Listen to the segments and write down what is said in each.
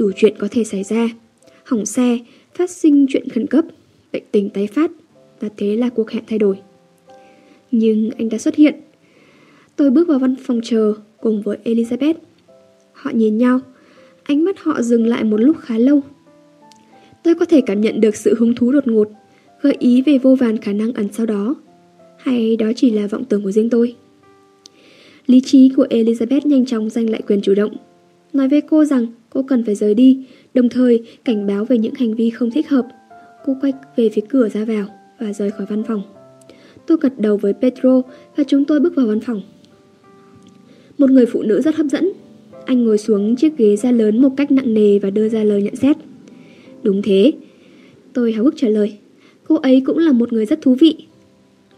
đủ chuyện có thể xảy ra. Hỏng xe, phát sinh chuyện khẩn cấp, bệnh tình tái phát, và thế là cuộc hẹn thay đổi. Nhưng anh đã xuất hiện. Tôi bước vào văn phòng chờ cùng với Elizabeth. Họ nhìn nhau, ánh mắt họ dừng lại một lúc khá lâu. Tôi có thể cảm nhận được sự hứng thú đột ngột, gợi ý về vô vàn khả năng ẩn sau đó. Hay đó chỉ là vọng tưởng của riêng tôi? Lý trí của Elizabeth nhanh chóng giành lại quyền chủ động. Nói với cô rằng cô cần phải rời đi, đồng thời cảnh báo về những hành vi không thích hợp. Cô quay về phía cửa ra vào và rời khỏi văn phòng. Tôi gật đầu với Petro và chúng tôi bước vào văn phòng. Một người phụ nữ rất hấp dẫn. Anh ngồi xuống chiếc ghế da lớn một cách nặng nề và đưa ra lời nhận xét. Đúng thế. Tôi háo hức trả lời. Cô ấy cũng là một người rất thú vị.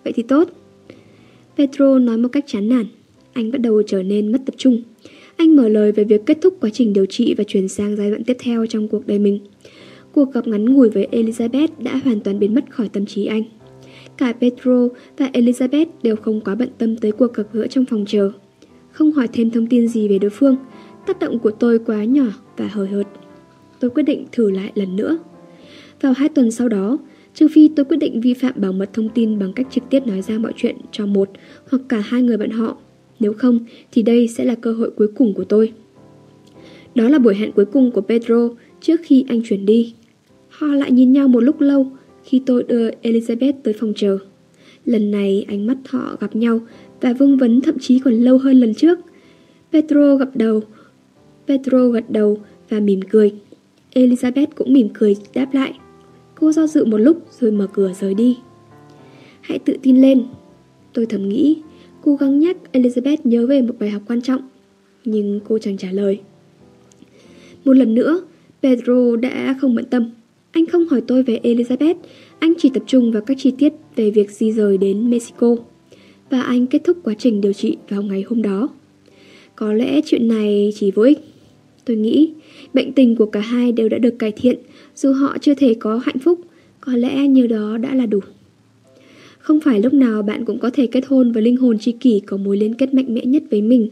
Vậy thì tốt. Petro nói một cách chán nản. Anh bắt đầu trở nên mất tập trung. Anh mở lời về việc kết thúc quá trình điều trị và chuyển sang giai đoạn tiếp theo trong cuộc đời mình. Cuộc gặp ngắn ngủi với Elizabeth đã hoàn toàn biến mất khỏi tâm trí anh. Cả Pedro và Elizabeth đều không quá bận tâm tới cuộc gặp gỡ trong phòng chờ. Không hỏi thêm thông tin gì về đối phương, tác động của tôi quá nhỏ và hời hợt. Tôi quyết định thử lại lần nữa. Vào hai tuần sau đó, trừ phi tôi quyết định vi phạm bảo mật thông tin bằng cách trực tiếp nói ra mọi chuyện cho một hoặc cả hai người bạn họ. Nếu không, thì đây sẽ là cơ hội cuối cùng của tôi. Đó là buổi hẹn cuối cùng của Pedro trước khi anh chuyển đi. Họ lại nhìn nhau một lúc lâu khi tôi đưa Elizabeth tới phòng chờ. Lần này ánh mắt họ gặp nhau và vương vấn thậm chí còn lâu hơn lần trước. Pedro gật đầu, Pedro gật đầu và mỉm cười. Elizabeth cũng mỉm cười đáp lại. Cô do dự một lúc rồi mở cửa rời đi. Hãy tự tin lên. Tôi thầm nghĩ, cố gắng nhắc Elizabeth nhớ về một bài học quan trọng. Nhưng cô chẳng trả lời. Một lần nữa, Pedro đã không bận tâm. Anh không hỏi tôi về Elizabeth, anh chỉ tập trung vào các chi tiết về việc di rời đến Mexico. Và anh kết thúc quá trình điều trị vào ngày hôm đó. Có lẽ chuyện này chỉ vô ích. Tôi nghĩ bệnh tình của cả hai đều đã được cải thiện, dù họ chưa thể có hạnh phúc, có lẽ như đó đã là đủ. Không phải lúc nào bạn cũng có thể kết hôn với linh hồn tri kỷ có mối liên kết mạnh mẽ nhất với mình.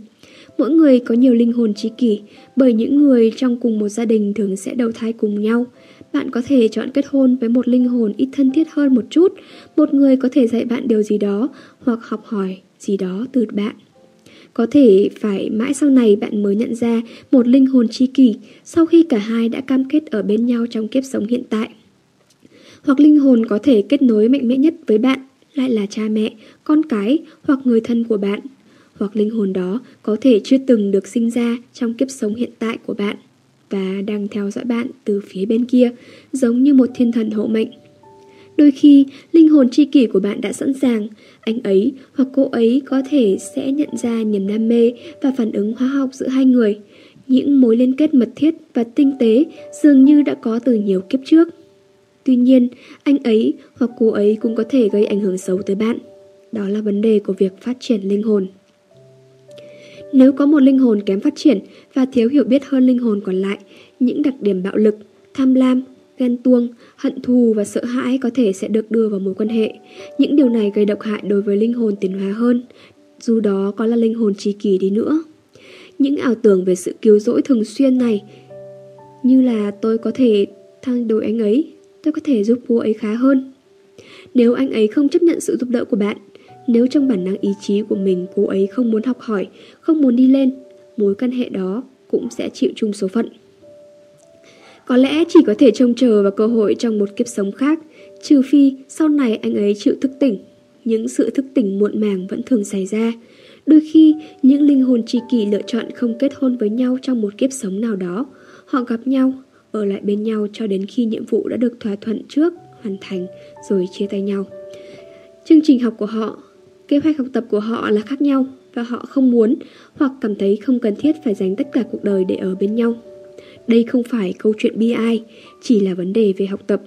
Mỗi người có nhiều linh hồn tri kỷ, bởi những người trong cùng một gia đình thường sẽ đầu thai cùng nhau. Bạn có thể chọn kết hôn với một linh hồn ít thân thiết hơn một chút, một người có thể dạy bạn điều gì đó hoặc học hỏi gì đó từ bạn. Có thể phải mãi sau này bạn mới nhận ra một linh hồn tri kỷ sau khi cả hai đã cam kết ở bên nhau trong kiếp sống hiện tại. Hoặc linh hồn có thể kết nối mạnh mẽ nhất với bạn lại là cha mẹ, con cái hoặc người thân của bạn. Hoặc linh hồn đó có thể chưa từng được sinh ra trong kiếp sống hiện tại của bạn và đang theo dõi bạn từ phía bên kia, giống như một thiên thần hộ mệnh. Đôi khi, linh hồn tri kỷ của bạn đã sẵn sàng, anh ấy hoặc cô ấy có thể sẽ nhận ra niềm đam mê và phản ứng hóa học giữa hai người. Những mối liên kết mật thiết và tinh tế dường như đã có từ nhiều kiếp trước. Tuy nhiên, anh ấy hoặc cô ấy cũng có thể gây ảnh hưởng xấu tới bạn. Đó là vấn đề của việc phát triển linh hồn. Nếu có một linh hồn kém phát triển và thiếu hiểu biết hơn linh hồn còn lại, những đặc điểm bạo lực, tham lam, ghen tuông, hận thù và sợ hãi có thể sẽ được đưa vào mối quan hệ. Những điều này gây độc hại đối với linh hồn tiến hóa hơn, dù đó có là linh hồn tri kỷ đi nữa. Những ảo tưởng về sự cứu rỗi thường xuyên này, như là tôi có thể thay đổi anh ấy, tôi có thể giúp cô ấy khá hơn. Nếu anh ấy không chấp nhận sự giúp đỡ của bạn, nếu trong bản năng ý chí của mình cô ấy không muốn học hỏi, không muốn đi lên, mối quan hệ đó cũng sẽ chịu chung số phận. Có lẽ chỉ có thể trông chờ vào cơ hội trong một kiếp sống khác, trừ phi sau này anh ấy chịu thức tỉnh. Những sự thức tỉnh muộn màng vẫn thường xảy ra. Đôi khi, những linh hồn tri kỷ lựa chọn không kết hôn với nhau trong một kiếp sống nào đó. Họ gặp nhau, ở lại bên nhau cho đến khi nhiệm vụ đã được thỏa thuận trước, hoàn thành, rồi chia tay nhau. Chương trình học của họ, kế hoạch học tập của họ là khác nhau và họ không muốn hoặc cảm thấy không cần thiết phải dành tất cả cuộc đời để ở bên nhau. Đây không phải câu chuyện bi ai, chỉ là vấn đề về học tập.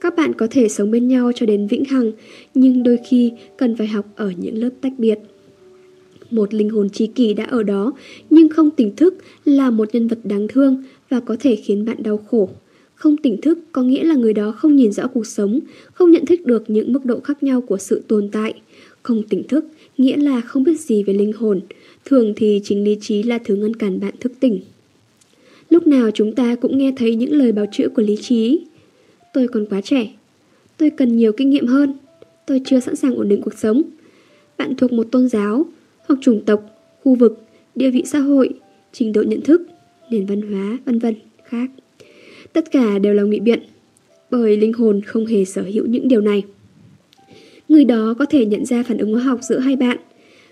Các bạn có thể sống bên nhau cho đến vĩnh hằng, nhưng đôi khi cần phải học ở những lớp tách biệt. Một linh hồn tri kỷ đã ở đó, nhưng không tỉnh thức là một nhân vật đáng thương và có thể khiến bạn đau khổ. Không tỉnh thức có nghĩa là người đó không nhìn rõ cuộc sống, không nhận thức được những mức độ khác nhau của sự tồn tại. Không tỉnh thức nghĩa là không biết gì về linh hồn, thường thì chính lý trí là thứ ngăn cản bạn thức tỉnh. Lúc nào chúng ta cũng nghe thấy những lời báo chữa của lý trí. Tôi còn quá trẻ. Tôi cần nhiều kinh nghiệm hơn. Tôi chưa sẵn sàng ổn định cuộc sống. Bạn thuộc một tôn giáo, hoặc chủng tộc, khu vực, địa vị xã hội, trình độ nhận thức, nền văn hóa, vân vân khác. Tất cả đều là ngụy biện, bởi linh hồn không hề sở hữu những điều này. Người đó có thể nhận ra phản ứng hóa học giữa hai bạn.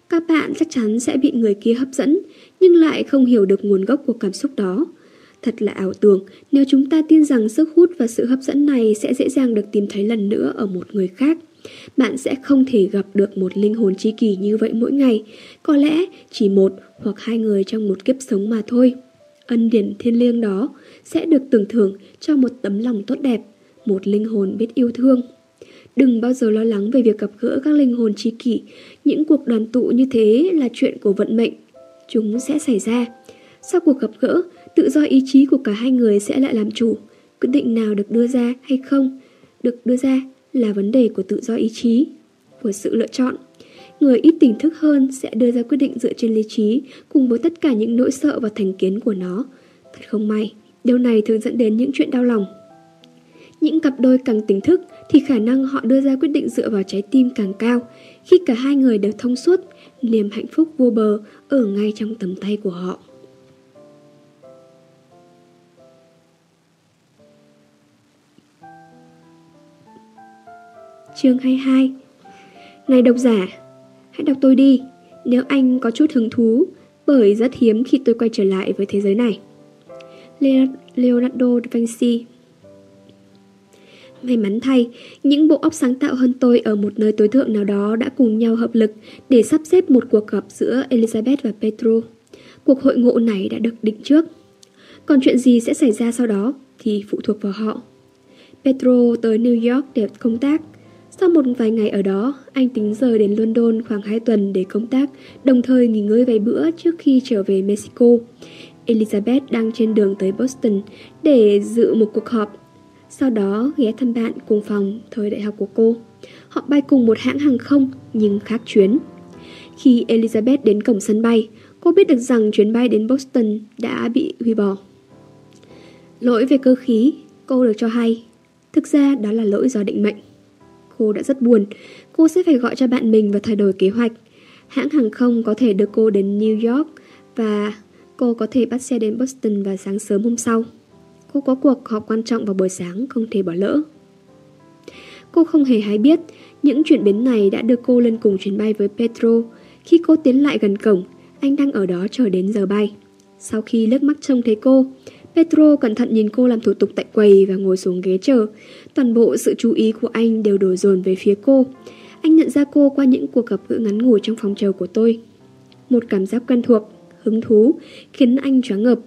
Các bạn chắc chắn sẽ bị người kia hấp dẫn, nhưng lại không hiểu được nguồn gốc của cảm xúc đó. Thật là ảo tưởng nếu chúng ta tin rằng sức hút và sự hấp dẫn này sẽ dễ dàng được tìm thấy lần nữa ở một người khác. Bạn sẽ không thể gặp được một linh hồn tri kỷ như vậy mỗi ngày, có lẽ chỉ một hoặc hai người trong một kiếp sống mà thôi. Ân điển thiên liêng đó sẽ được tưởng thưởng cho một tấm lòng tốt đẹp, một linh hồn biết yêu thương. Đừng bao giờ lo lắng về việc gặp gỡ các linh hồn tri kỷ, những cuộc đoàn tụ như thế là chuyện của vận mệnh. Chúng sẽ xảy ra. Sau cuộc gặp gỡ, tự do ý chí của cả hai người sẽ lại làm chủ. Quyết định nào được đưa ra hay không được đưa ra là vấn đề của tự do ý chí, của sự lựa chọn. Người ít tỉnh thức hơn sẽ đưa ra quyết định dựa trên lý trí cùng với tất cả những nỗi sợ và thành kiến của nó. Thật không may, điều này thường dẫn đến những chuyện đau lòng. Những cặp đôi càng tỉnh thức thì khả năng họ đưa ra quyết định dựa vào trái tim càng cao. Khi cả hai người đều thông suốt, niềm hạnh phúc vô bờ ở ngay trong tầm tay của họ. Chương 22 Này độc giả, hãy đọc tôi đi nếu anh có chút hứng thú bởi rất hiếm khi tôi quay trở lại với thế giới này. Leonardo da Vinci May mắn thay, những bộ óc sáng tạo hơn tôi ở một nơi tối thượng nào đó đã cùng nhau hợp lực để sắp xếp một cuộc gặp giữa Elizabeth và Petro. Cuộc hội ngộ này đã được định trước. Còn chuyện gì sẽ xảy ra sau đó thì phụ thuộc vào họ. Petro tới New York để công tác. Sau một vài ngày ở đó, anh tính rời đến London khoảng 2 tuần để công tác, đồng thời nghỉ ngơi vài bữa trước khi trở về Mexico. Elizabeth đang trên đường tới Boston để dự một cuộc họp sau đó ghé thăm bạn cùng phòng thời đại học của cô. Họ bay cùng một hãng hàng không nhưng khác chuyến. Khi Elizabeth đến cổng sân bay, cô biết được rằng chuyến bay đến Boston đã bị hủy bỏ. Lỗi về cơ khí, cô được cho hay. Thực ra đó là lỗi do định mệnh. Cô đã rất buồn, cô sẽ phải gọi cho bạn mình và thay đổi kế hoạch. Hãng hàng không có thể đưa cô đến New York và cô có thể bắt xe đến Boston vào sáng sớm hôm sau. Cô có cuộc họp quan trọng vào buổi sáng không thể bỏ lỡ. Cô không hề hay biết những chuyển biến này đã đưa cô lên cùng chuyến bay với Petro. Khi cô tiến lại gần cổng, anh đang ở đó chờ đến giờ bay. Sau khi lướt mắt trông thấy cô, Petro cẩn thận nhìn cô làm thủ tục tại quầy và ngồi xuống ghế chờ. Toàn bộ sự chú ý của anh đều đổ dồn về phía cô. Anh nhận ra cô qua những cuộc gặp gỡ ngắn ngủi trong phòng chờ của tôi. Một cảm giác quen thuộc, hứng thú, khiến anh choáng ngợp.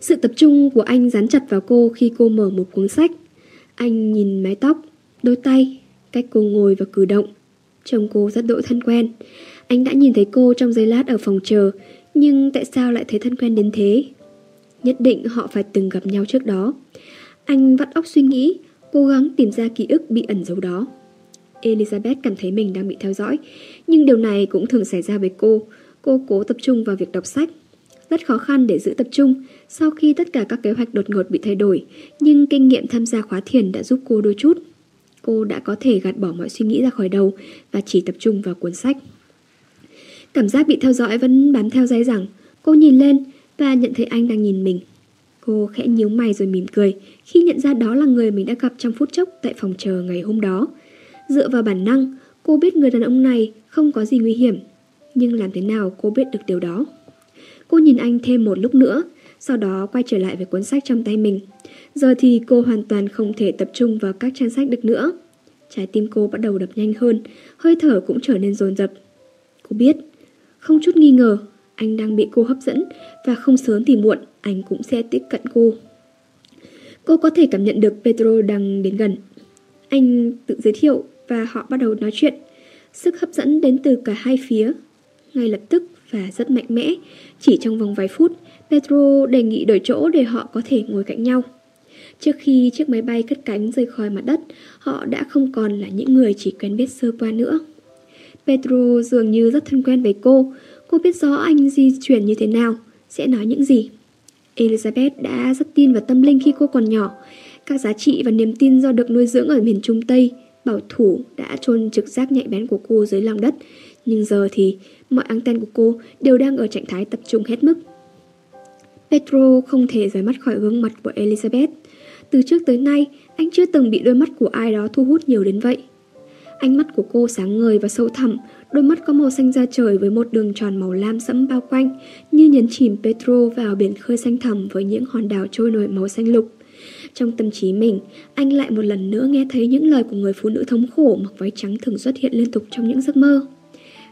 Sự tập trung của anh dán chặt vào cô khi cô mở một cuốn sách. Anh nhìn mái tóc, đôi tay, cách cô ngồi và cử động. Trông cô rất đỗi thân quen. Anh đã nhìn thấy cô trong giây lát ở phòng chờ, nhưng tại sao lại thấy thân quen đến thế? Nhất định họ phải từng gặp nhau trước đó. Anh vắt óc suy nghĩ, cố gắng tìm ra ký ức bị ẩn giấu đó. Elizabeth cảm thấy mình đang bị theo dõi, nhưng điều này cũng thường xảy ra với cô. Cô cố tập trung vào việc đọc sách. Rất khó khăn để giữ tập trung, sau khi tất cả các kế hoạch đột ngột bị thay đổi, nhưng kinh nghiệm tham gia khóa thiền đã giúp cô đôi chút. Cô đã có thể gạt bỏ mọi suy nghĩ ra khỏi đầu và chỉ tập trung vào cuốn sách. Cảm giác bị theo dõi vẫn bám theo dây rằng cô nhìn lên và nhận thấy anh đang nhìn mình. Cô khẽ nhíu mày rồi mỉm cười khi nhận ra đó là người mình đã gặp trong phút chốc tại phòng chờ ngày hôm đó. Dựa vào bản năng, cô biết người đàn ông này không có gì nguy hiểm. Nhưng làm thế nào cô biết được điều đó? Cô nhìn anh thêm một lúc nữa, sau đó quay trở lại với cuốn sách trong tay mình. Giờ thì cô hoàn toàn không thể tập trung vào các trang sách được nữa. Trái tim cô bắt đầu đập nhanh hơn, hơi thở cũng trở nên dồn dập. Cô biết, không chút nghi ngờ, anh đang bị cô hấp dẫn và không sớm thì muộn anh cũng sẽ tiếp cận cô. Cô có thể cảm nhận được Pedro đang đến gần. Anh tự giới thiệu và họ bắt đầu nói chuyện. Sức hấp dẫn đến từ cả hai phía. Ngay lập tức và rất mạnh mẽ, chỉ trong vòng vài phút, Petro đề nghị đổi chỗ để họ có thể ngồi cạnh nhau. Trước khi chiếc máy bay cất cánh rời khỏi mặt đất, họ đã không còn là những người chỉ quen biết sơ qua nữa. Petro dường như rất thân quen với cô, cô biết rõ anh di chuyển như thế nào, sẽ nói những gì. Elizabeth đã rất tin vào tâm linh khi cô còn nhỏ. Các giá trị và niềm tin do được nuôi dưỡng ở miền Trung Tây, bảo thủ đã chôn trực giác nhạy bén của cô dưới lòng đất. Nhưng giờ thì mọi anten của cô đều đang ở trạng thái tập trung hết mức. Petro không thể rời mắt khỏi gương mặt của Elizabeth. Từ trước tới nay, anh chưa từng bị đôi mắt của ai đó thu hút nhiều đến vậy. Ánh mắt của cô sáng ngời và sâu thẳm, đôi mắt có màu xanh da trời với một đường tròn màu lam sẫm bao quanh, như nhấn chìm Petro vào biển khơi xanh thẳm với những hòn đảo trôi nổi màu xanh lục. Trong tâm trí mình, anh lại một lần nữa nghe thấy những lời của người phụ nữ thống khổ mặc váy trắng thường xuất hiện liên tục trong những giấc mơ.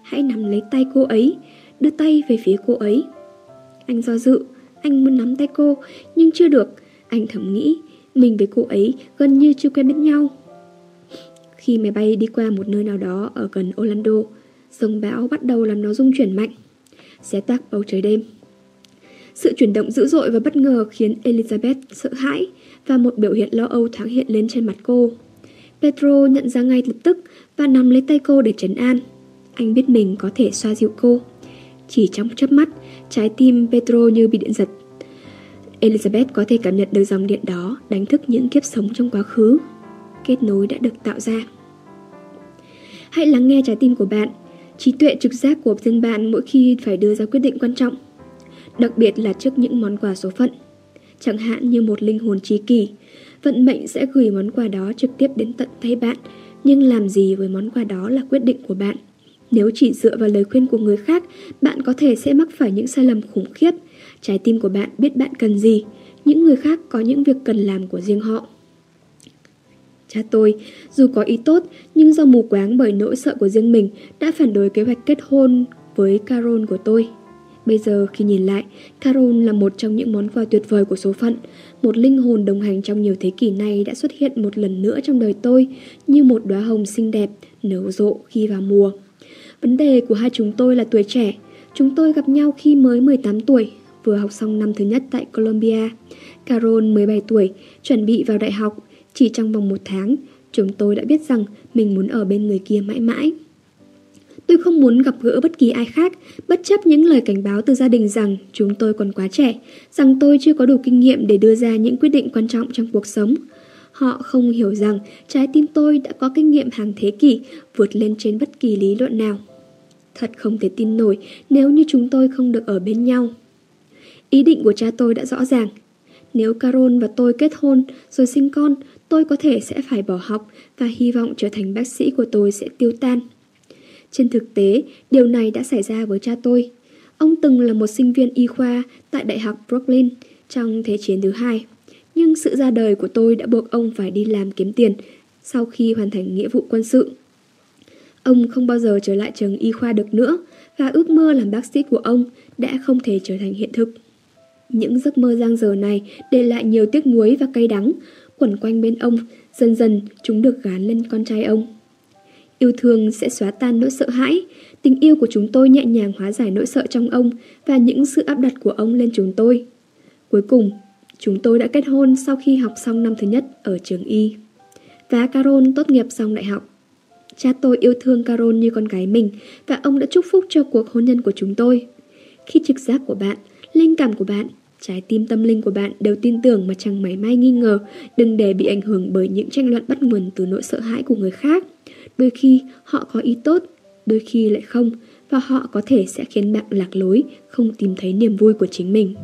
Hãy nắm lấy tay cô ấy, đưa tay về phía cô ấy. Anh do dự, anh muốn nắm tay cô, nhưng chưa được. Anh thầm nghĩ, mình với cô ấy gần như chưa quen biết nhau. Khi máy bay đi qua một nơi nào đó ở gần Orlando, dòng bão bắt đầu làm nó rung chuyển mạnh. Xé tạc bầu trời đêm. Sự chuyển động dữ dội và bất ngờ khiến Elizabeth sợ hãi và một biểu hiện lo âu thoáng hiện lên trên mặt cô. Petro nhận ra ngay lập tức và nắm lấy tay cô để trấn an. Anh biết mình có thể xoa dịu cô. Chỉ trong chớp mắt, trái tim Petro như bị điện giật. Elizabeth có thể cảm nhận được dòng điện đó đánh thức những kiếp sống trong quá khứ. Kết nối đã được tạo ra. Hãy lắng nghe trái tim của bạn, trí tuệ trực giác của riêng bạn mỗi khi phải đưa ra quyết định quan trọng. Đặc biệt là trước những món quà số phận. Chẳng hạn như một linh hồn trí kỳ, vận mệnh sẽ gửi món quà đó trực tiếp đến tận tay bạn, nhưng làm gì với món quà đó là quyết định của bạn. Nếu chỉ dựa vào lời khuyên của người khác, bạn có thể sẽ mắc phải những sai lầm khủng khiếp. Trái tim của bạn biết bạn cần gì, những người khác có những việc cần làm của riêng họ. Cha tôi, dù có ý tốt, nhưng do mù quáng bởi nỗi sợ của riêng mình, đã phản đối kế hoạch kết hôn với Carol của tôi. Bây giờ khi nhìn lại, Carol là một trong những món quà tuyệt vời của số phận. Một linh hồn đồng hành trong nhiều thế kỷ này đã xuất hiện một lần nữa trong đời tôi, như một đóa hồng xinh đẹp, nở rộ khi vào mùa. Vấn đề của hai chúng tôi là tuổi trẻ. Chúng tôi gặp nhau khi mới 18 tuổi, vừa học xong năm thứ nhất tại Colombia. Carol 17 tuổi, chuẩn bị vào đại học. Chỉ trong vòng một tháng, chúng tôi đã biết rằng mình muốn ở bên người kia mãi mãi. Tôi không muốn gặp gỡ bất kỳ ai khác, bất chấp những lời cảnh báo từ gia đình rằng chúng tôi còn quá trẻ, rằng tôi chưa có đủ kinh nghiệm để đưa ra những quyết định quan trọng trong cuộc sống. Họ không hiểu rằng trái tim tôi đã có kinh nghiệm hàng thế kỷ vượt lên trên bất kỳ lý luận nào. Thật không thể tin nổi nếu như chúng tôi không được ở bên nhau. Ý định của cha tôi đã rõ ràng. Nếu Carol và tôi kết hôn rồi sinh con, tôi có thể sẽ phải bỏ học và hy vọng trở thành bác sĩ của tôi sẽ tiêu tan. Trên thực tế, điều này đã xảy ra với cha tôi. Ông từng là một sinh viên y khoa tại Đại học Brooklyn trong Thế chiến thứ hai. Nhưng sự ra đời của tôi đã buộc ông phải đi làm kiếm tiền sau khi hoàn thành nghĩa vụ quân sự. Ông không bao giờ trở lại trường y khoa được nữa và ước mơ làm bác sĩ của ông đã không thể trở thành hiện thực. Những giấc mơ giang dở này để lại nhiều tiếc nuối và cay đắng, quẩn quanh bên ông, dần dần chúng được gán lên con trai ông. Yêu thương sẽ xóa tan nỗi sợ hãi, tình yêu của chúng tôi nhẹ nhàng hóa giải nỗi sợ trong ông và những sự áp đặt của ông lên chúng tôi. Cuối cùng, chúng tôi đã kết hôn sau khi học xong năm thứ nhất ở trường Y. Và Carol tốt nghiệp xong đại học. Cha tôi yêu thương Carol như con gái mình và ông đã chúc phúc cho cuộc hôn nhân của chúng tôi. Khi trực giác của bạn, linh cảm của bạn, trái tim tâm linh của bạn đều tin tưởng mà chẳng máy may nghi ngờ, đừng để bị ảnh hưởng bởi những tranh luận bắt nguồn từ nỗi sợ hãi của người khác. Đôi khi họ có ý tốt, đôi khi lại không, và họ có thể sẽ khiến bạn lạc lối, không tìm thấy niềm vui của chính mình.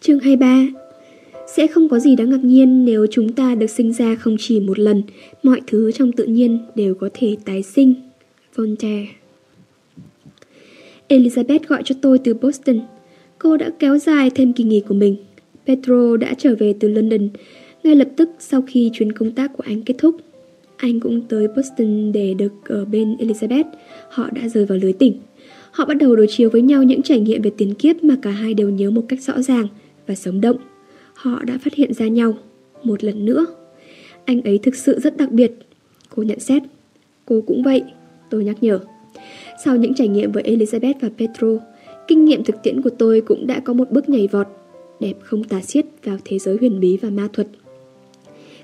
Chương 23 Sẽ không có gì đáng ngạc nhiên nếu chúng ta được sinh ra không chỉ một lần, mọi thứ trong tự nhiên đều có thể tái sinh. Voltaire Elizabeth gọi cho tôi từ Boston. Cô đã kéo dài thêm kỳ nghỉ của mình. Pedro đã trở về từ London ngay lập tức sau khi chuyến công tác của anh kết thúc. Anh cũng tới Boston để được ở bên Elizabeth. Họ đã rời vào lưới tỉnh. Họ bắt đầu đối chiếu với nhau những trải nghiệm về tiền kiếp mà cả hai đều nhớ một cách rõ ràng và sống động. Họ đã phát hiện ra nhau một lần nữa. Anh ấy thực sự rất đặc biệt. Cô nhận xét. Cô cũng vậy, tôi nhắc nhở. Sau những trải nghiệm với Elizabeth và Petro, kinh nghiệm thực tiễn của tôi cũng đã có một bước nhảy vọt đẹp không tả xiết vào thế giới huyền bí và ma thuật.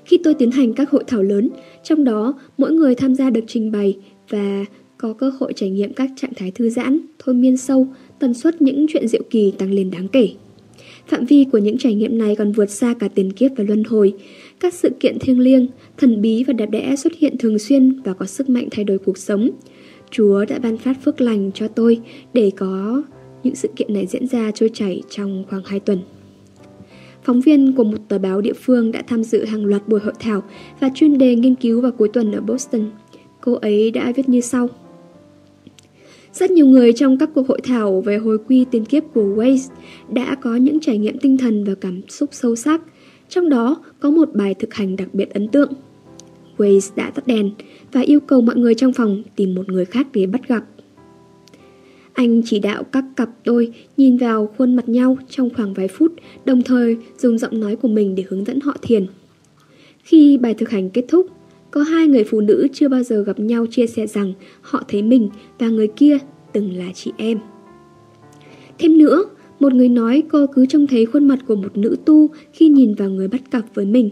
Khi tôi tiến hành các hội thảo lớn, trong đó mỗi người tham gia được trình bày và có cơ hội trải nghiệm các trạng thái thư giãn, thôi miên sâu, tần suất những chuyện diệu kỳ tăng lên đáng kể. Phạm vi của những trải nghiệm này còn vượt xa cả tiền kiếp và luân hồi. Các sự kiện thiêng liêng, thần bí và đẹp đẽ xuất hiện thường xuyên và có sức mạnh thay đổi cuộc sống. Chúa đã ban phát phước lành cho tôi để có những sự kiện này diễn ra trôi chảy trong khoảng 2 tuần. Phóng viên của một tờ báo địa phương đã tham dự hàng loạt buổi hội thảo và chuyên đề nghiên cứu vào cuối tuần ở Boston. Cô ấy đã viết như sau. Rất nhiều người trong các cuộc hội thảo về hồi quy tiền kiếp của Waze đã có những trải nghiệm tinh thần và cảm xúc sâu sắc. Trong đó có một bài thực hành đặc biệt ấn tượng. Waze đã tắt đèn và yêu cầu mọi người trong phòng tìm một người khác để bắt gặp. Anh chỉ đạo các cặp đôi nhìn vào khuôn mặt nhau trong khoảng vài phút, đồng thời dùng giọng nói của mình để hướng dẫn họ thiền. Khi bài thực hành kết thúc, có hai người phụ nữ chưa bao giờ gặp nhau chia sẻ rằng họ thấy mình và người kia từng là chị em. Thêm nữa, một người nói cô cứ trông thấy khuôn mặt của một nữ tu khi nhìn vào người bắt cặp với mình.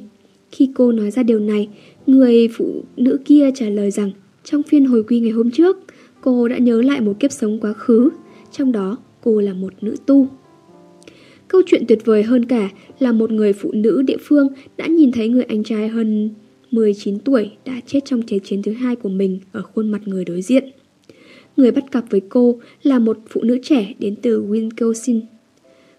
Khi cô nói ra điều này, người phụ nữ kia trả lời rằng trong phiên hồi quy ngày hôm trước, cô đã nhớ lại một kiếp sống quá khứ, trong đó cô là một nữ tu. Câu chuyện tuyệt vời hơn cả là một người phụ nữ địa phương đã nhìn thấy người anh trai hơn 19 tuổi đã chết trong thế chiến thứ hai của mình ở khuôn mặt người đối diện. Người bắt cặp với cô là một phụ nữ trẻ đến từ Wisconsin.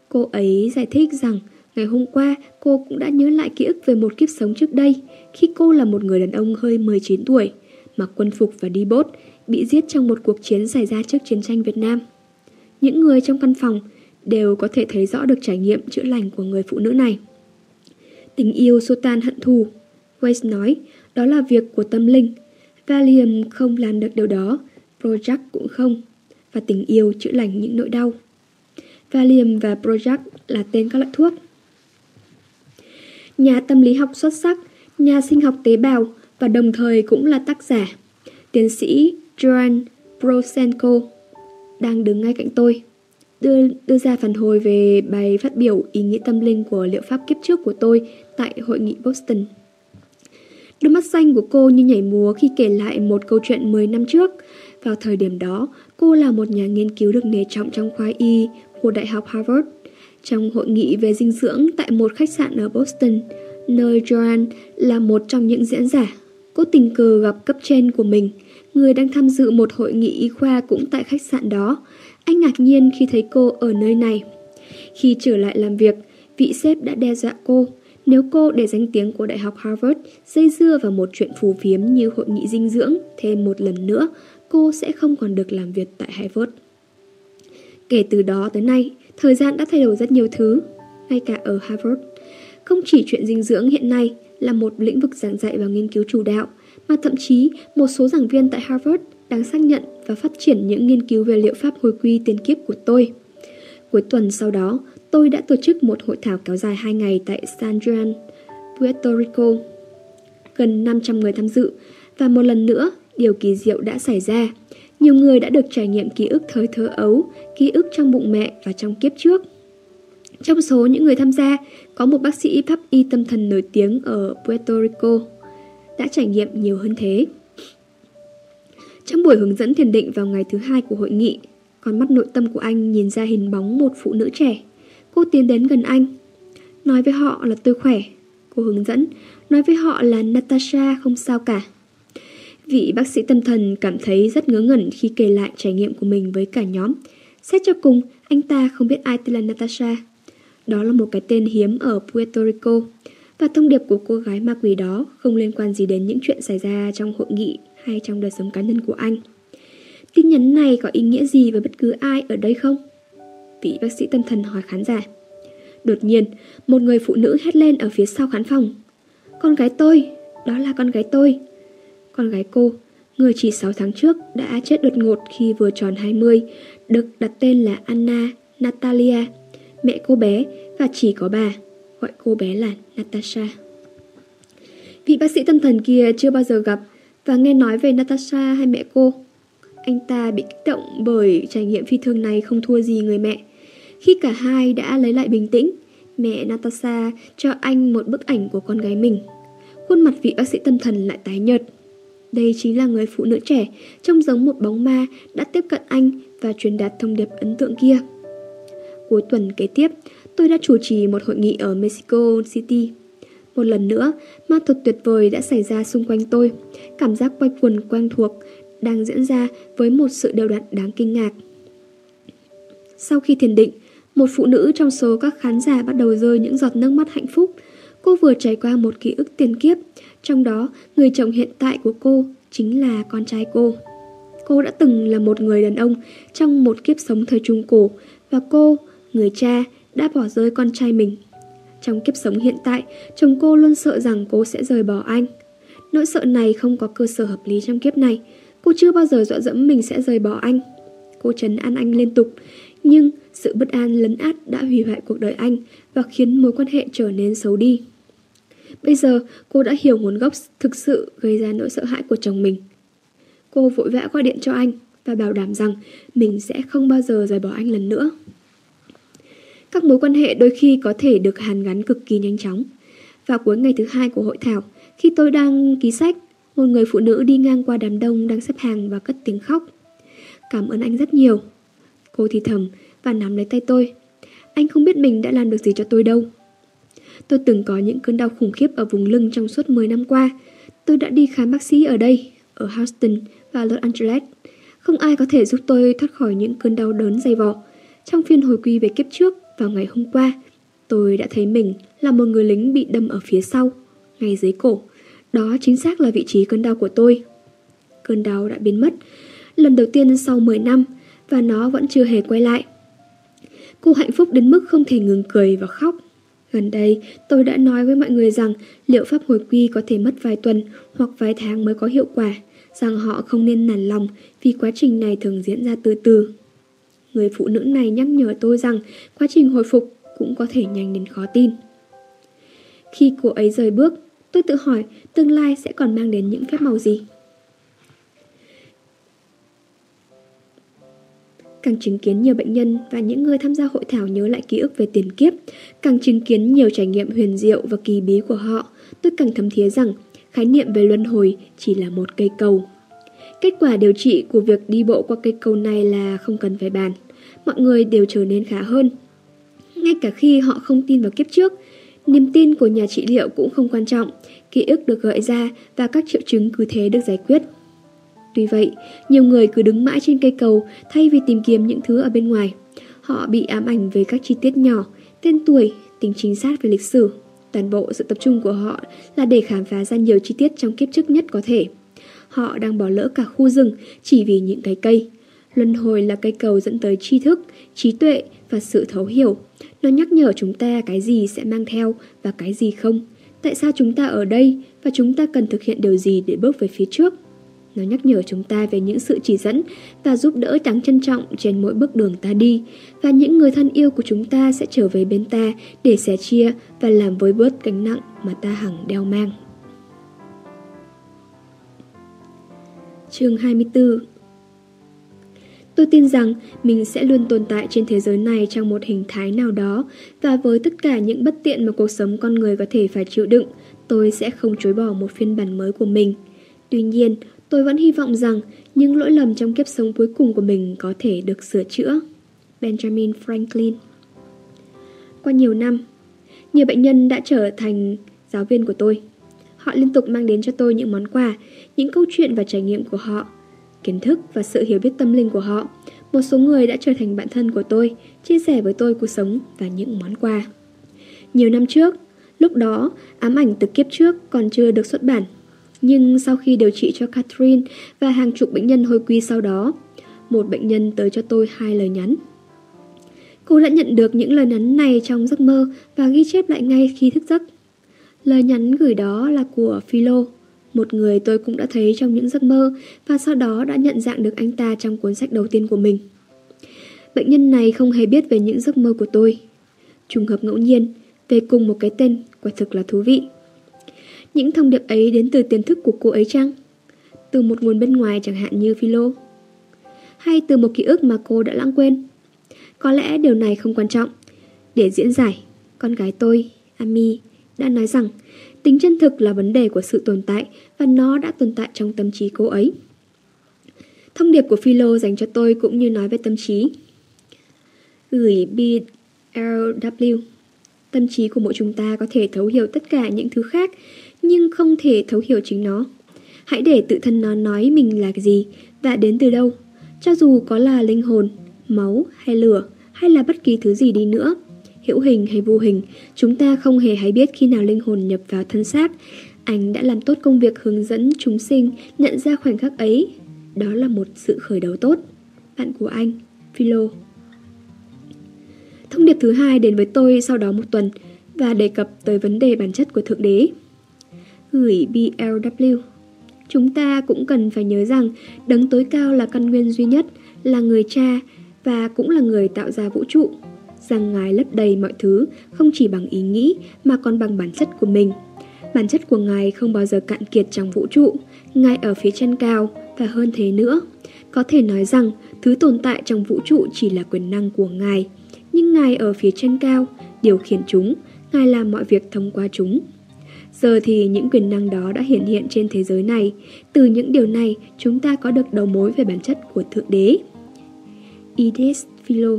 Cô ấy giải thích rằng ngày hôm qua cô cũng đã nhớ lại ký ức về một kiếp sống trước đây khi cô là một người đàn ông hơi 19 tuổi, mặc quân phục và đi bốt, bị giết trong một cuộc chiến xảy ra trước chiến tranh Việt Nam. Những người trong căn phòng đều có thể thấy rõ được trải nghiệm chữa lành của người phụ nữ này. Tình yêu xô tan hận thù Weiss nói, đó là việc của tâm linh. Valium không làm được điều đó, Project cũng không. Và tình yêu chữa lành những nỗi đau. Valium và Project là tên các loại thuốc. Nhà tâm lý học xuất sắc, nhà sinh học tế bào và đồng thời cũng là tác giả. Tiến sĩ Joan Prosenko đang đứng ngay cạnh tôi đưa, đưa ra phản hồi về bài phát biểu ý nghĩa tâm linh của liệu pháp kiếp trước của tôi tại hội nghị Boston. Đôi mắt xanh của cô như nhảy múa khi kể lại một câu chuyện 10 năm trước. Vào thời điểm đó, cô là một nhà nghiên cứu được nể trọng trong khoa y của Đại học Harvard. Trong hội nghị về dinh dưỡng tại một khách sạn ở Boston, nơi Joan là một trong những diễn giả, cô tình cờ gặp cấp trên của mình, người đang tham dự một hội nghị y khoa cũng tại khách sạn đó. Anh ngạc nhiên khi thấy cô ở nơi này. Khi trở lại làm việc, vị sếp đã đe dọa cô nếu cô để danh tiếng của Đại học Harvard dây dưa vào một chuyện phù phiếm như hội nghị dinh dưỡng thêm một lần nữa, cô sẽ không còn được làm việc tại Harvard. Kể từ đó tới nay, thời gian đã thay đổi rất nhiều thứ, ngay cả ở Harvard. Không chỉ chuyện dinh dưỡng hiện nay là một lĩnh vực giảng dạy và nghiên cứu chủ đạo, mà thậm chí một số giảng viên tại Harvard đang xác nhận và phát triển những nghiên cứu về liệu pháp hồi quy tiền kiếp của tôi. Cuối tuần sau đó, tôi đã tổ chức một hội thảo kéo dài 2 ngày tại San Juan, Puerto Rico. Gần 500 người tham dự và một lần nữa điều kỳ diệu đã xảy ra. Nhiều người đã được trải nghiệm ký ức thời thơ ấu, ký ức trong bụng mẹ và trong kiếp trước. Trong số những người tham gia, có một bác sĩ pháp y tâm thần nổi tiếng ở Puerto Rico đã trải nghiệm nhiều hơn thế. Trong buổi hướng dẫn thiền định vào ngày thứ hai của hội nghị, con mắt nội tâm của anh nhìn ra hình bóng một phụ nữ trẻ. Cô tiến đến gần anh. Nói với họ là tôi khỏe. Cô hướng dẫn. Nói với họ là Natasha không sao cả. Vị bác sĩ tâm thần cảm thấy rất ngớ ngẩn khi kể lại trải nghiệm của mình với cả nhóm. Xét cho cùng, anh ta không biết ai tên là Natasha. Đó là một cái tên hiếm ở Puerto Rico. Và thông điệp của cô gái ma quỷ đó không liên quan gì đến những chuyện xảy ra trong hội nghị hay trong đời sống cá nhân của anh. Tin nhắn này có ý nghĩa gì với bất cứ ai ở đây không? Vị bác sĩ tâm thần hỏi khán giả. Đột nhiên, một người phụ nữ hét lên ở phía sau khán phòng. Con gái tôi, đó là con gái tôi. Con gái cô, người chỉ 6 tháng trước đã chết đột ngột khi vừa tròn 20, được đặt tên là Anna Natalia, mẹ cô bé và chỉ có bà, gọi cô bé là Natasha. Vị bác sĩ tâm thần kia chưa bao giờ gặp và nghe nói về Natasha hay mẹ cô. Anh ta bị kích động bởi trải nghiệm phi thường này không thua gì người mẹ. Khi cả hai đã lấy lại bình tĩnh, mẹ Natasha cho anh một bức ảnh của con gái mình. Khuôn mặt vị bác sĩ tâm thần lại tái nhợt. Đây chính là người phụ nữ trẻ, trông giống một bóng ma đã tiếp cận anh và truyền đạt thông điệp ấn tượng kia. Cuối tuần kế tiếp, tôi đã chủ trì một hội nghị ở Mexico City. Một lần nữa, ma thuật tuyệt vời đã xảy ra xung quanh tôi. Cảm giác quay quần quen thuộc đang diễn ra với một sự đều đặn đáng kinh ngạc. Sau khi thiền định, một phụ nữ trong số các khán giả bắt đầu rơi những giọt nước mắt hạnh phúc. Cô vừa trải qua một ký ức tiền kiếp, trong đó người chồng hiện tại của cô chính là con trai cô. Cô đã từng là một người đàn ông trong một kiếp sống thời Trung Cổ và cô, người cha, đã bỏ rơi con trai mình. Trong kiếp sống hiện tại, chồng cô luôn sợ rằng cô sẽ rời bỏ anh. Nỗi sợ này không có cơ sở hợp lý trong kiếp này. Cô chưa bao giờ dọa dẫm mình sẽ rời bỏ anh. Cô trấn an anh liên tục, nhưng sự bất an lấn át đã hủy hoại cuộc đời anh và khiến mối quan hệ trở nên xấu đi. Bây giờ cô đã hiểu nguồn gốc thực sự gây ra nỗi sợ hãi của chồng mình. Cô vội vã gọi điện cho anh và bảo đảm rằng mình sẽ không bao giờ rời bỏ anh lần nữa. Các mối quan hệ đôi khi có thể được hàn gắn cực kỳ nhanh chóng. Vào cuối ngày thứ hai của hội thảo, khi tôi đang ký sách, một người phụ nữ đi ngang qua đám đông đang xếp hàng và cất tiếng khóc. Cảm ơn anh rất nhiều. Cô thì thầm và nắm lấy tay tôi. Anh không biết mình đã làm được gì cho tôi đâu. Tôi từng có những cơn đau khủng khiếp ở vùng lưng trong suốt 10 năm qua. Tôi đã đi khám bác sĩ ở đây, ở Houston và Los Angeles. Không ai có thể giúp tôi thoát khỏi những cơn đau đớn dày vò. Trong phiên hồi quy về kiếp trước vào ngày hôm qua, tôi đã thấy mình là một người lính bị đâm ở phía sau, ngay dưới cổ. Đó chính xác là vị trí cơn đau của tôi. Cơn đau đã biến mất, lần đầu tiên sau 10 năm và nó vẫn chưa hề quay lại. Cô hạnh phúc đến mức không thể ngừng cười và khóc. Gần đây, tôi đã nói với mọi người rằng liệu pháp hồi quy có thể mất vài tuần hoặc vài tháng mới có hiệu quả, rằng họ không nên nản lòng vì quá trình này thường diễn ra từ từ. Người phụ nữ này nhắc nhở tôi rằng quá trình hồi phục cũng có thể nhanh đến khó tin. Khi cô ấy rời bước, tôi tự hỏi tương lai sẽ còn mang đến những phép màu gì. Càng chứng kiến nhiều bệnh nhân và những người tham gia hội thảo nhớ lại ký ức về tiền kiếp, càng chứng kiến nhiều trải nghiệm huyền diệu và kỳ bí của họ, tôi càng thấm thía rằng khái niệm về luân hồi chỉ là một cây cầu. Kết quả điều trị của việc đi bộ qua cây cầu này là không cần phải bàn. Mọi người đều trở nên khá hơn. Ngay cả khi họ không tin vào kiếp trước, niềm tin của nhà trị liệu cũng không quan trọng, ký ức được gợi ra và các triệu chứng cứ thế được giải quyết. Tuy vậy, nhiều người cứ đứng mãi trên cây cầu thay vì tìm kiếm những thứ ở bên ngoài. Họ bị ám ảnh về các chi tiết nhỏ, tên tuổi, tính chính xác về lịch sử. Toàn bộ sự tập trung của họ là để khám phá ra nhiều chi tiết trong kiếp trước nhất có thể. Họ đang bỏ lỡ cả khu rừng chỉ vì những cái cây. Luân hồi là cây cầu dẫn tới tri thức, trí tuệ và sự thấu hiểu. Nó nhắc nhở chúng ta cái gì sẽ mang theo và cái gì không. Tại sao chúng ta ở đây và chúng ta cần thực hiện điều gì để bước về phía trước. Nó nhắc nhở chúng ta về những sự chỉ dẫn và giúp đỡ đáng trân trọng trên mỗi bước đường ta đi và những người thân yêu của chúng ta sẽ trở về bên ta để sẻ chia và làm với bớt gánh nặng mà ta hằng đeo mang. Chương 24 Tôi tin rằng mình sẽ luôn tồn tại trên thế giới này trong một hình thái nào đó và với tất cả những bất tiện mà cuộc sống con người có thể phải chịu đựng, tôi sẽ không chối bỏ một phiên bản mới của mình. Tuy nhiên, Tôi vẫn hy vọng rằng những lỗi lầm trong kiếp sống cuối cùng của mình có thể được sửa chữa. Benjamin Franklin Qua nhiều năm, nhiều bệnh nhân đã trở thành giáo viên của tôi. Họ liên tục mang đến cho tôi những món quà, những câu chuyện và trải nghiệm của họ, kiến thức và sự hiểu biết tâm linh của họ. Một số người đã trở thành bạn thân của tôi, chia sẻ với tôi cuộc sống và những món quà. Nhiều năm trước, lúc đó ám ảnh từ kiếp trước còn chưa được xuất bản nhưng sau khi điều trị cho Catherine và hàng chục bệnh nhân hồi quy sau đó, một bệnh nhân tới cho tôi hai lời nhắn. Cô đã nhận được những lời nhắn này trong giấc mơ và ghi chép lại ngay khi thức giấc. Lời nhắn gửi đó là của Philo, một người tôi cũng đã thấy trong những giấc mơ và sau đó đã nhận dạng được anh ta trong cuốn sách đầu tiên của mình. Bệnh nhân này không hề biết về những giấc mơ của tôi. Trùng hợp ngẫu nhiên, về cùng một cái tên quả thực là thú vị. Những thông điệp ấy đến từ tiềm thức của cô ấy chăng? Từ một nguồn bên ngoài chẳng hạn như Philo? Hay từ một ký ức mà cô đã lãng quên? Có lẽ điều này không quan trọng. Để diễn giải, con gái tôi, Ami, đã nói rằng tính chân thực là vấn đề của sự tồn tại và nó đã tồn tại trong tâm trí cô ấy. Thông điệp của Philo dành cho tôi cũng như nói về tâm trí. Gửi BLW Tâm trí của mỗi chúng ta có thể thấu hiểu tất cả những thứ khác, nhưng không thể thấu hiểu chính nó. Hãy để tự thân nó nói mình là cái gì và đến từ đâu. Cho dù có là linh hồn, máu hay lửa, hay là bất kỳ thứ gì đi nữa, hữu hình hay vô hình, chúng ta không hề hay biết khi nào linh hồn nhập vào thân xác. Anh đã làm tốt công việc hướng dẫn chúng sinh nhận ra khoảnh khắc ấy. Đó là một sự khởi đầu tốt. Bạn của anh, Philo. Thông điệp thứ hai đến với tôi sau đó một tuần và đề cập tới vấn đề bản chất của Thượng Đế. Gửi BLW Chúng ta cũng cần phải nhớ rằng đấng tối cao là căn nguyên duy nhất, là người cha và cũng là người tạo ra vũ trụ. Rằng Ngài lấp đầy mọi thứ không chỉ bằng ý nghĩ mà còn bằng bản chất của mình. Bản chất của Ngài không bao giờ cạn kiệt trong vũ trụ, Ngài ở phía chân cao và hơn thế nữa. Có thể nói rằng thứ tồn tại trong vũ trụ chỉ là quyền năng của Ngài, nhưng Ngài ở phía trên cao, điều khiển chúng, Ngài làm mọi việc thông qua chúng. Giờ thì những quyền năng đó đã hiện hiện trên thế giới này. Từ những điều này, chúng ta có được đầu mối về bản chất của Thượng Đế. Edith Philo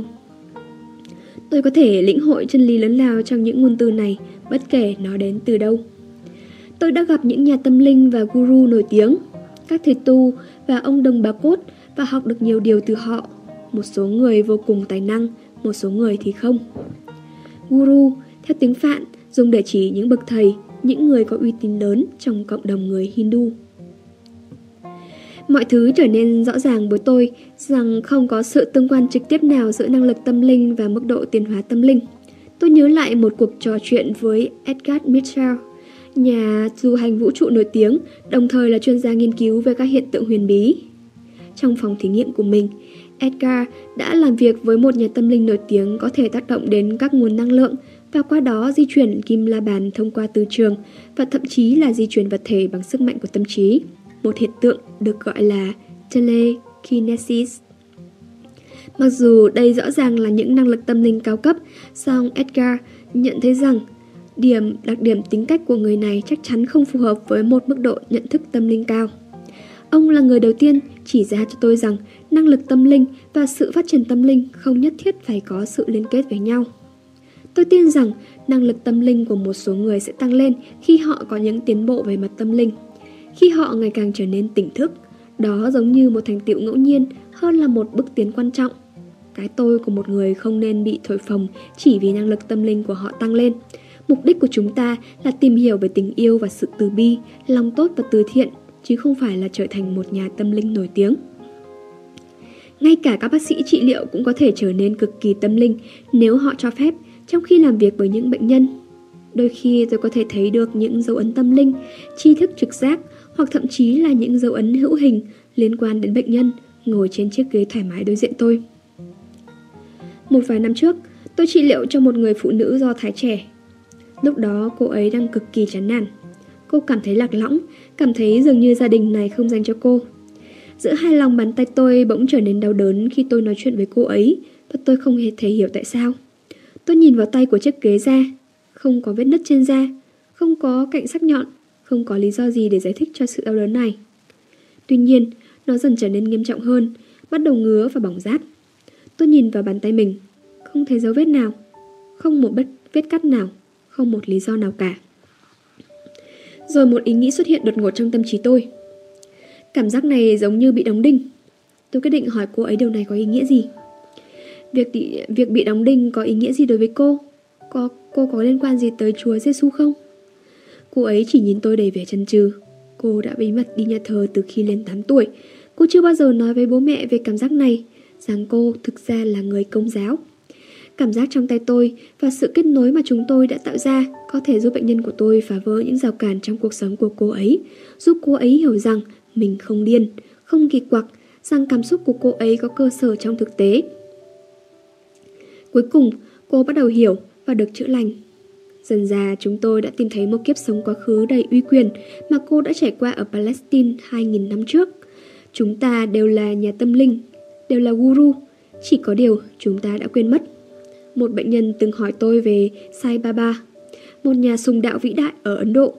Tôi có thể lĩnh hội chân lý lớn lao trong những ngôn từ này, bất kể nó đến từ đâu. Tôi đã gặp những nhà tâm linh và guru nổi tiếng, các thầy tu và ông đồng bà cốt và học được nhiều điều từ họ. Một số người vô cùng tài năng, một số người thì không. Guru, theo tiếng Phạn, dùng để chỉ những bậc thầy, những người có uy tín lớn trong cộng đồng người Hindu. Mọi thứ trở nên rõ ràng với tôi rằng không có sự tương quan trực tiếp nào giữa năng lực tâm linh và mức độ tiến hóa tâm linh. Tôi nhớ lại một cuộc trò chuyện với Edgar Mitchell, nhà du hành vũ trụ nổi tiếng, đồng thời là chuyên gia nghiên cứu về các hiện tượng huyền bí. Trong phòng thí nghiệm của mình, Edgar đã làm việc với một nhà tâm linh nổi tiếng có thể tác động đến các nguồn năng lượng và qua đó di chuyển kim la bàn thông qua từ trường và thậm chí là di chuyển vật thể bằng sức mạnh của tâm trí, một hiện tượng được gọi là telekinesis. Mặc dù đây rõ ràng là những năng lực tâm linh cao cấp, song Edgar nhận thấy rằng điểm đặc điểm tính cách của người này chắc chắn không phù hợp với một mức độ nhận thức tâm linh cao. Ông là người đầu tiên chỉ ra cho tôi rằng năng lực tâm linh và sự phát triển tâm linh không nhất thiết phải có sự liên kết với nhau. Tôi tin rằng năng lực tâm linh của một số người sẽ tăng lên khi họ có những tiến bộ về mặt tâm linh. Khi họ ngày càng trở nên tỉnh thức, đó giống như một thành tựu ngẫu nhiên hơn là một bước tiến quan trọng. Cái tôi của một người không nên bị thổi phồng chỉ vì năng lực tâm linh của họ tăng lên. Mục đích của chúng ta là tìm hiểu về tình yêu và sự từ bi, lòng tốt và từ thiện, chứ không phải là trở thành một nhà tâm linh nổi tiếng. Ngay cả các bác sĩ trị liệu cũng có thể trở nên cực kỳ tâm linh nếu họ cho phép trong khi làm việc với những bệnh nhân. Đôi khi tôi có thể thấy được những dấu ấn tâm linh, tri thức trực giác hoặc thậm chí là những dấu ấn hữu hình liên quan đến bệnh nhân ngồi trên chiếc ghế thoải mái đối diện tôi. Một vài năm trước, tôi trị liệu cho một người phụ nữ do thái trẻ. Lúc đó cô ấy đang cực kỳ chán nản. Cô cảm thấy lạc lõng, cảm thấy dường như gia đình này không dành cho cô. Giữa hai lòng bàn tay tôi bỗng trở nên đau đớn khi tôi nói chuyện với cô ấy và tôi không hề thể hiểu tại sao. Tôi nhìn vào tay của chiếc ghế da, không có vết nứt trên da, không có cạnh sắc nhọn, không có lý do gì để giải thích cho sự đau đớn này. Tuy nhiên, nó dần trở nên nghiêm trọng hơn, bắt đầu ngứa và bỏng rát. Tôi nhìn vào bàn tay mình, không thấy dấu vết nào, không một vết cắt nào, không một lý do nào cả. Rồi một ý nghĩ xuất hiện đột ngột trong tâm trí tôi. Cảm giác này giống như bị đóng đinh. Tôi quyết định hỏi cô ấy điều này có ý nghĩa gì. Việc, bị, việc bị đóng đinh có ý nghĩa gì đối với cô? Có, cô có liên quan gì tới Chúa Giêsu không? Cô ấy chỉ nhìn tôi đầy vẻ chần chừ. Cô đã bí mật đi nhà thờ từ khi lên 8 tuổi. Cô chưa bao giờ nói với bố mẹ về cảm giác này, rằng cô thực ra là người công giáo. Cảm giác trong tay tôi và sự kết nối mà chúng tôi đã tạo ra có thể giúp bệnh nhân của tôi phá vỡ những rào cản trong cuộc sống của cô ấy, giúp cô ấy hiểu rằng mình không điên, không kỳ quặc, rằng cảm xúc của cô ấy có cơ sở trong thực tế. Cuối cùng, cô bắt đầu hiểu và được chữa lành. Dần ra chúng tôi đã tìm thấy một kiếp sống quá khứ đầy uy quyền mà cô đã trải qua ở Palestine 2.000 năm trước. Chúng ta đều là nhà tâm linh, đều là guru, chỉ có điều chúng ta đã quên mất. Một bệnh nhân từng hỏi tôi về Sai Baba một nhà sùng đạo vĩ đại ở Ấn Độ,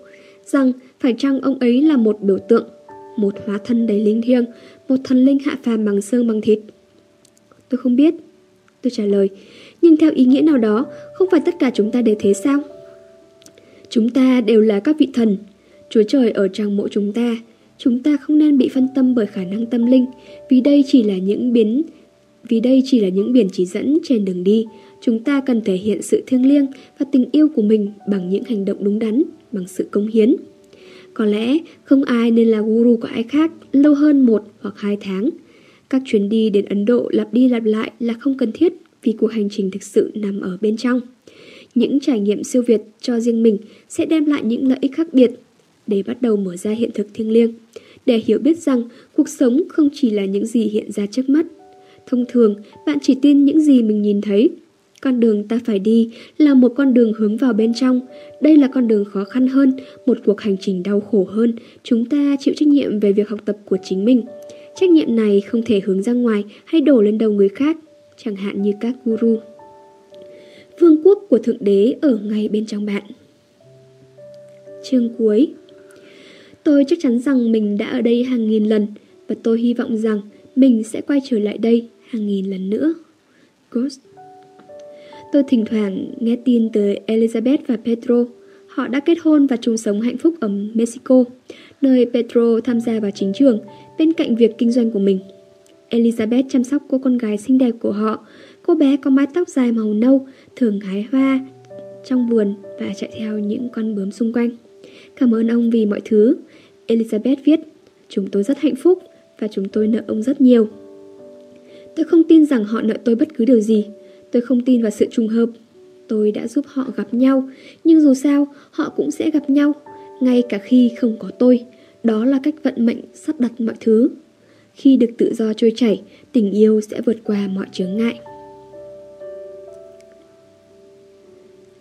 rằng phải chăng ông ấy là một biểu tượng, một hóa thân đầy linh thiêng, một thần linh hạ phàm bằng xương bằng thịt. Tôi không biết, tôi trả lời, nhưng theo ý nghĩa nào đó, không phải tất cả chúng ta đều thế sao? Chúng ta đều là các vị thần, Chúa Trời ở trong mỗi chúng ta, chúng ta không nên bị phân tâm bởi khả năng tâm linh, vì đây chỉ là những biến vì đây chỉ là những biển chỉ dẫn trên đường đi, chúng ta cần thể hiện sự thiêng liêng và tình yêu của mình bằng những hành động đúng đắn, bằng sự cống hiến. Có lẽ không ai nên là guru của ai khác lâu hơn một hoặc hai tháng. Các chuyến đi đến Ấn Độ lặp đi lặp lại là không cần thiết vì cuộc hành trình thực sự nằm ở bên trong. Những trải nghiệm siêu việt cho riêng mình sẽ đem lại những lợi ích khác biệt để bắt đầu mở ra hiện thực thiêng liêng, để hiểu biết rằng cuộc sống không chỉ là những gì hiện ra trước mắt. Thông thường, bạn chỉ tin những gì mình nhìn thấy. Con đường ta phải đi là một con đường hướng vào bên trong. Đây là con đường khó khăn hơn, một cuộc hành trình đau khổ hơn. Chúng ta chịu trách nhiệm về việc học tập của chính mình. Trách nhiệm này không thể hướng ra ngoài hay đổ lên đầu người khác, chẳng hạn như các guru. Vương quốc của Thượng Đế ở ngay bên trong bạn. Chương cuối Tôi chắc chắn rằng mình đã ở đây hàng nghìn lần và tôi hy vọng rằng mình sẽ quay trở lại đây hàng nghìn lần nữa. Ghost Tôi thỉnh thoảng nghe tin từ Elizabeth và Pedro. Họ đã kết hôn và chung sống hạnh phúc ở Mexico, nơi Pedro tham gia vào chính trường bên cạnh việc kinh doanh của mình. Elizabeth chăm sóc cô con gái xinh đẹp của họ. Cô bé có mái tóc dài màu nâu, thường hái hoa trong vườn và chạy theo những con bướm xung quanh. Cảm ơn ông vì mọi thứ. Elizabeth viết, chúng tôi rất hạnh phúc và chúng tôi nợ ông rất nhiều. Tôi không tin rằng họ nợ tôi bất cứ điều gì. Tôi không tin vào sự trùng hợp. Tôi đã giúp họ gặp nhau, nhưng dù sao, họ cũng sẽ gặp nhau, ngay cả khi không có tôi. Đó là cách vận mệnh sắp đặt mọi thứ. Khi được tự do trôi chảy, tình yêu sẽ vượt qua mọi chướng ngại.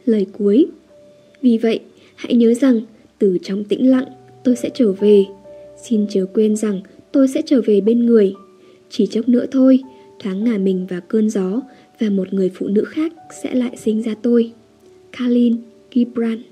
Lời cuối Vì vậy, hãy nhớ rằng từ trong tĩnh lặng tôi sẽ trở về. Xin chớ quên rằng tôi sẽ trở về bên người. Chỉ chốc nữa thôi, thoáng ngả mình vào cơn gió và một người phụ nữ khác sẽ lại sinh ra tôi. Kalin Gibran